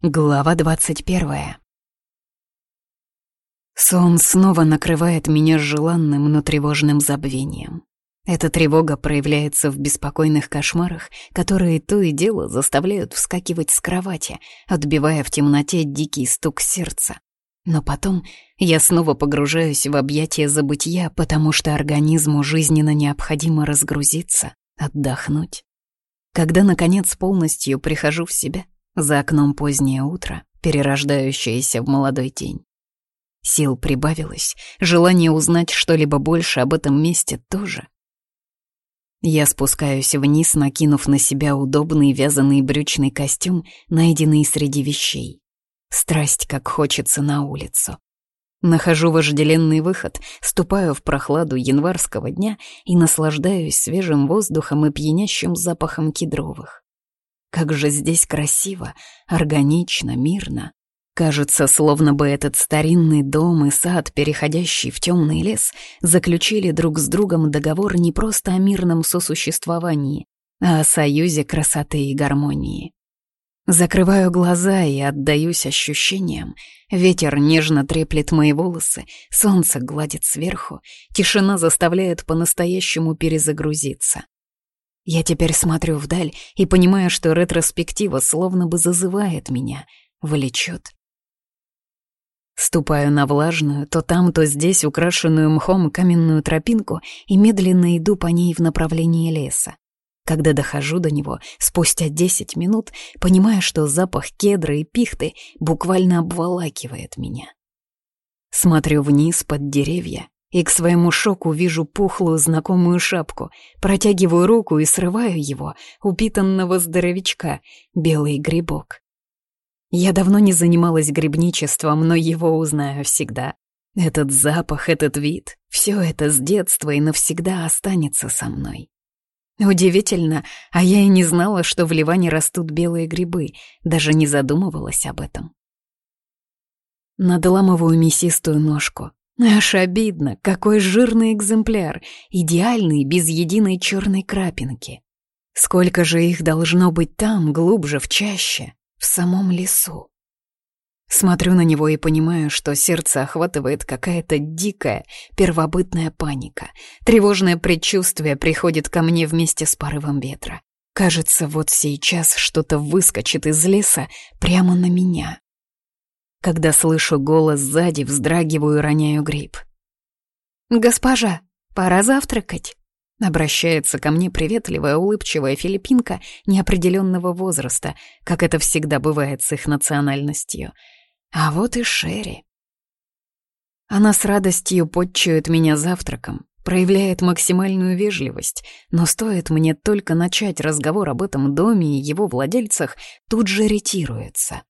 Глава двадцать первая. Сон снова накрывает меня желанным, но тревожным забвением. Эта тревога проявляется в беспокойных кошмарах, которые то и дело заставляют вскакивать с кровати, отбивая в темноте дикий стук сердца. Но потом я снова погружаюсь в объятия забытия, потому что организму жизненно необходимо разгрузиться, отдохнуть. Когда, наконец, полностью прихожу в себя — за окном позднее утро, перерождающееся в молодой день. Сил прибавилось, желание узнать что-либо больше об этом месте тоже. Я спускаюсь вниз, накинув на себя удобный вязаный брючный костюм, найденный среди вещей. Страсть, как хочется на улицу. Нахожу вожделенный выход, ступаю в прохладу январского дня и наслаждаюсь свежим воздухом и пьянящим запахом кедровых. Как же здесь красиво, органично, мирно. Кажется, словно бы этот старинный дом и сад, переходящий в темный лес, заключили друг с другом договор не просто о мирном сосуществовании, а о союзе красоты и гармонии. Закрываю глаза и отдаюсь ощущениям. Ветер нежно треплет мои волосы, солнце гладит сверху, тишина заставляет по-настоящему перезагрузиться. Я теперь смотрю вдаль и понимаю, что ретроспектива словно бы зазывает меня, влечет. Ступаю на влажную, то там, то здесь украшенную мхом каменную тропинку и медленно иду по ней в направлении леса. Когда дохожу до него, спустя десять минут, понимаю, что запах кедра и пихты буквально обволакивает меня. Смотрю вниз под деревья и к своему шоку вижу пухлую знакомую шапку, протягиваю руку и срываю его, упитанного здоровячка, белый грибок. Я давно не занималась грибничеством, но его узнаю всегда. Этот запах, этот вид, все это с детства и навсегда останется со мной. Удивительно, а я и не знала, что в Ливане растут белые грибы, даже не задумывалась об этом. Надламываю мясистую ножку, Аж обидно, какой жирный экземпляр, идеальный, без единой черной крапинки. Сколько же их должно быть там, глубже, в чаще, в самом лесу. Смотрю на него и понимаю, что сердце охватывает какая-то дикая, первобытная паника. Тревожное предчувствие приходит ко мне вместе с порывом ветра. Кажется, вот сейчас что-то выскочит из леса прямо на меня. Когда слышу голос сзади, вздрагиваю роняю гриб. «Госпожа, пора завтракать!» Обращается ко мне приветливая, улыбчивая филиппинка неопределенного возраста, как это всегда бывает с их национальностью. А вот и Шерри. Она с радостью подчует меня завтраком, проявляет максимальную вежливость, но стоит мне только начать разговор об этом доме и его владельцах, тут же ретируется.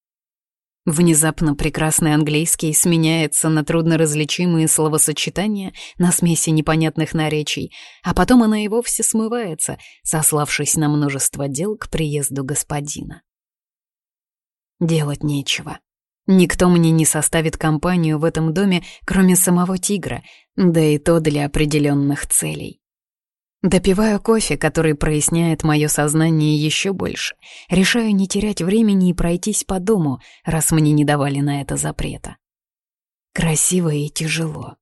Внезапно прекрасный английский сменяется на трудноразличимые словосочетания на смеси непонятных наречий, а потом она и вовсе смывается, сославшись на множество дел к приезду господина. Делать нечего. Никто мне не составит компанию в этом доме, кроме самого тигра, да и то для определенных целей. Допиваю кофе, который проясняет мое сознание еще больше. Решаю не терять времени и пройтись по дому, раз мне не давали на это запрета. Красиво и тяжело.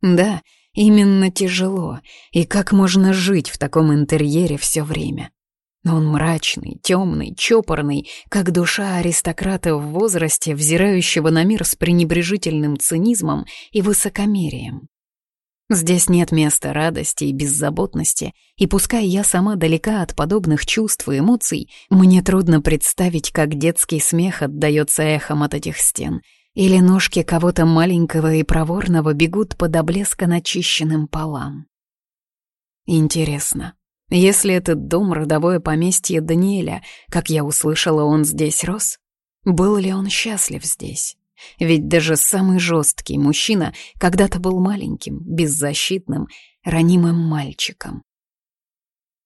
Да, именно тяжело. И как можно жить в таком интерьере все время? Он мрачный, темный, чопорный, как душа аристократа в возрасте, взирающего на мир с пренебрежительным цинизмом и высокомерием. Здесь нет места радости и беззаботности, и пускай я сама далека от подобных чувств и эмоций, мне трудно представить, как детский смех отдаётся эхом от этих стен, или ножки кого-то маленького и проворного бегут под облеско начищенным полам. Интересно, если этот дом — родовое поместье Даниэля, как я услышала, он здесь рос, был ли он счастлив здесь? Ведь даже самый жесткий мужчина когда-то был маленьким, беззащитным, ранимым мальчиком.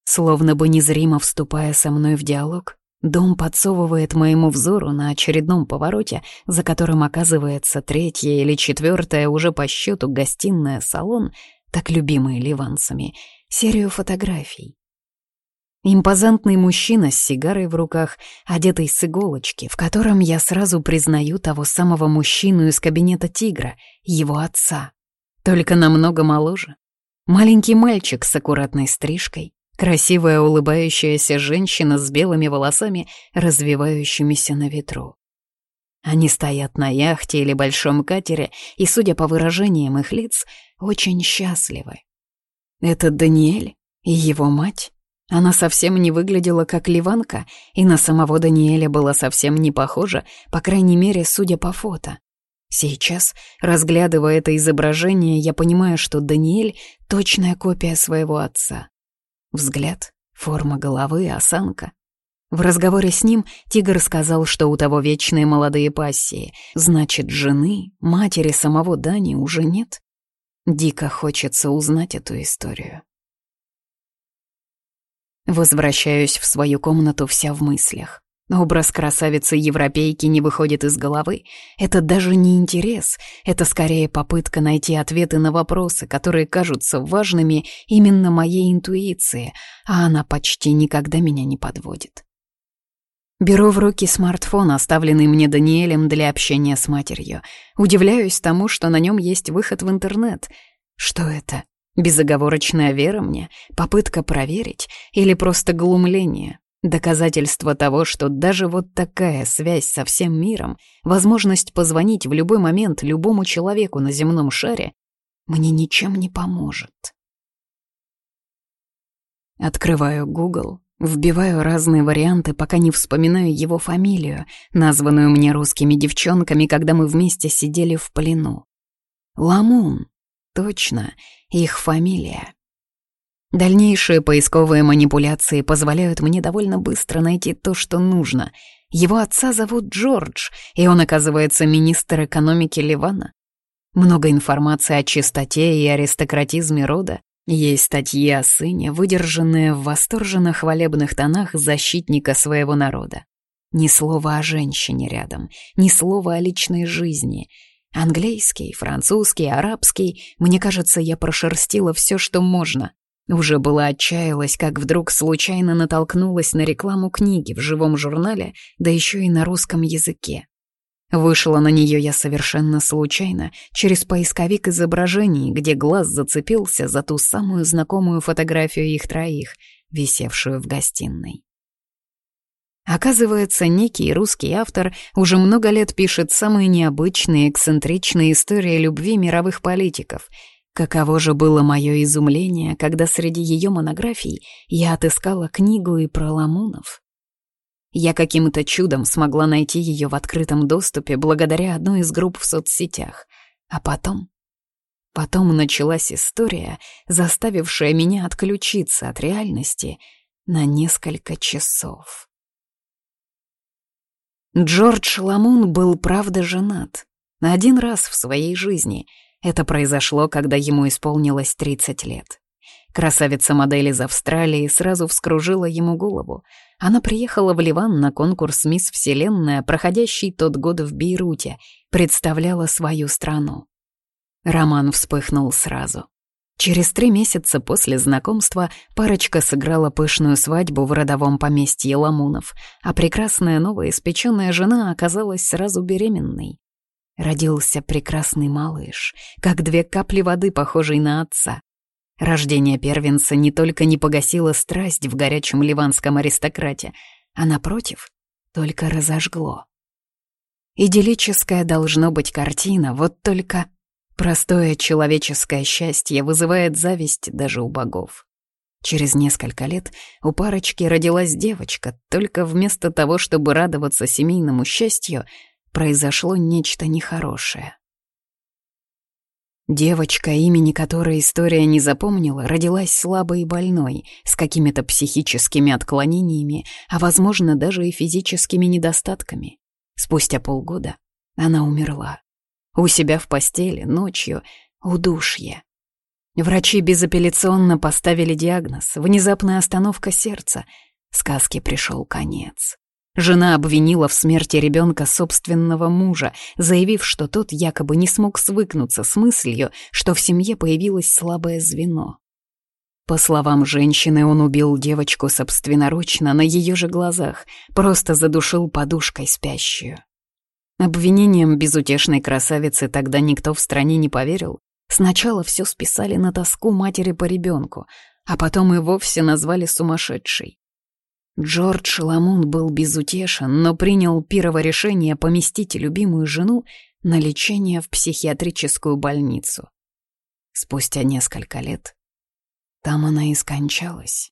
Словно бы незримо вступая со мной в диалог, дом подсовывает моему взору на очередном повороте, за которым оказывается третья или четвертая уже по счету гостиная салон, так любимые ливанцами, серию фотографий. Импозантный мужчина с сигарой в руках, одетый с иголочки, в котором я сразу признаю того самого мужчину из кабинета тигра, его отца. Только намного моложе. Маленький мальчик с аккуратной стрижкой, красивая улыбающаяся женщина с белыми волосами, развивающимися на ветру. Они стоят на яхте или большом катере и, судя по выражениям их лиц, очень счастливы. Это Даниэль и его мать. Она совсем не выглядела как ливанка, и на самого Даниэля была совсем не похожа, по крайней мере, судя по фото. Сейчас, разглядывая это изображение, я понимаю, что Даниэль — точная копия своего отца. Взгляд, форма головы, осанка. В разговоре с ним тигр сказал, что у того вечные молодые пассии, значит, жены, матери самого Дани уже нет. Дико хочется узнать эту историю. Возвращаюсь в свою комнату вся в мыслях. Образ красавицы-европейки не выходит из головы. Это даже не интерес, это скорее попытка найти ответы на вопросы, которые кажутся важными именно моей интуиции, а она почти никогда меня не подводит. Беру в руки смартфон, оставленный мне Даниэлем для общения с матерью. Удивляюсь тому, что на нем есть выход в интернет. Что это? Безоговорочная вера мне, попытка проверить или просто глумление, доказательство того, что даже вот такая связь со всем миром, возможность позвонить в любой момент любому человеку на земном шаре, мне ничем не поможет. Открываю Google, вбиваю разные варианты, пока не вспоминаю его фамилию, названную мне русскими девчонками, когда мы вместе сидели в плену. Ламун. Точно, их фамилия. Дальнейшие поисковые манипуляции позволяют мне довольно быстро найти то, что нужно. Его отца зовут Джордж, и он, оказывается, министр экономики Ливана. Много информации о чистоте и аристократизме рода. Есть статьи о сыне, выдержанные в восторженно хвалебных тонах защитника своего народа. Ни слова о женщине рядом, ни слова о личной жизни — Английский, французский, арабский. Мне кажется, я прошерстила все, что можно. Уже была отчаялась, как вдруг случайно натолкнулась на рекламу книги в живом журнале, да еще и на русском языке. Вышла на нее я совершенно случайно, через поисковик изображений, где глаз зацепился за ту самую знакомую фотографию их троих, висевшую в гостиной. Оказывается, некий русский автор уже много лет пишет самые необычные, эксцентричные истории любви мировых политиков. Каково же было мое изумление, когда среди ее монографий я отыскала книгу и про Ламунов. Я каким-то чудом смогла найти ее в открытом доступе благодаря одной из групп в соцсетях. А потом... Потом началась история, заставившая меня отключиться от реальности на несколько часов. Джордж Ламун был, правда, женат. Один раз в своей жизни. Это произошло, когда ему исполнилось 30 лет. Красавица-модель из Австралии сразу вскружила ему голову. Она приехала в Ливан на конкурс «Мисс Вселенная», проходящий тот год в Бейруте, представляла свою страну. Роман вспыхнул сразу. Через три месяца после знакомства парочка сыграла пышную свадьбу в родовом поместье Ламунов, а прекрасная новоиспеченная жена оказалась сразу беременной. Родился прекрасный малыш, как две капли воды, похожий на отца. Рождение первенца не только не погасило страсть в горячем ливанском аристократе, а, напротив, только разожгло. Идиллическая должно быть картина, вот только Простое человеческое счастье вызывает зависть даже у богов. Через несколько лет у парочки родилась девочка, только вместо того, чтобы радоваться семейному счастью, произошло нечто нехорошее. Девочка, имени которой история не запомнила, родилась слабой и больной, с какими-то психическими отклонениями, а, возможно, даже и физическими недостатками. Спустя полгода она умерла. У себя в постели, ночью, удушье. Врачи безапелляционно поставили диагноз «внезапная остановка сердца». Сказке пришел конец. Жена обвинила в смерти ребенка собственного мужа, заявив, что тот якобы не смог свыкнуться с мыслью, что в семье появилось слабое звено. По словам женщины, он убил девочку собственноручно на ее же глазах, просто задушил подушкой спящую. Обвинением безутешной красавицы тогда никто в стране не поверил. Сначала все списали на тоску матери по ребенку, а потом и вовсе назвали сумасшедшей. Джордж Ламун был безутешен, но принял пирово решение поместить любимую жену на лечение в психиатрическую больницу. Спустя несколько лет там она и скончалась.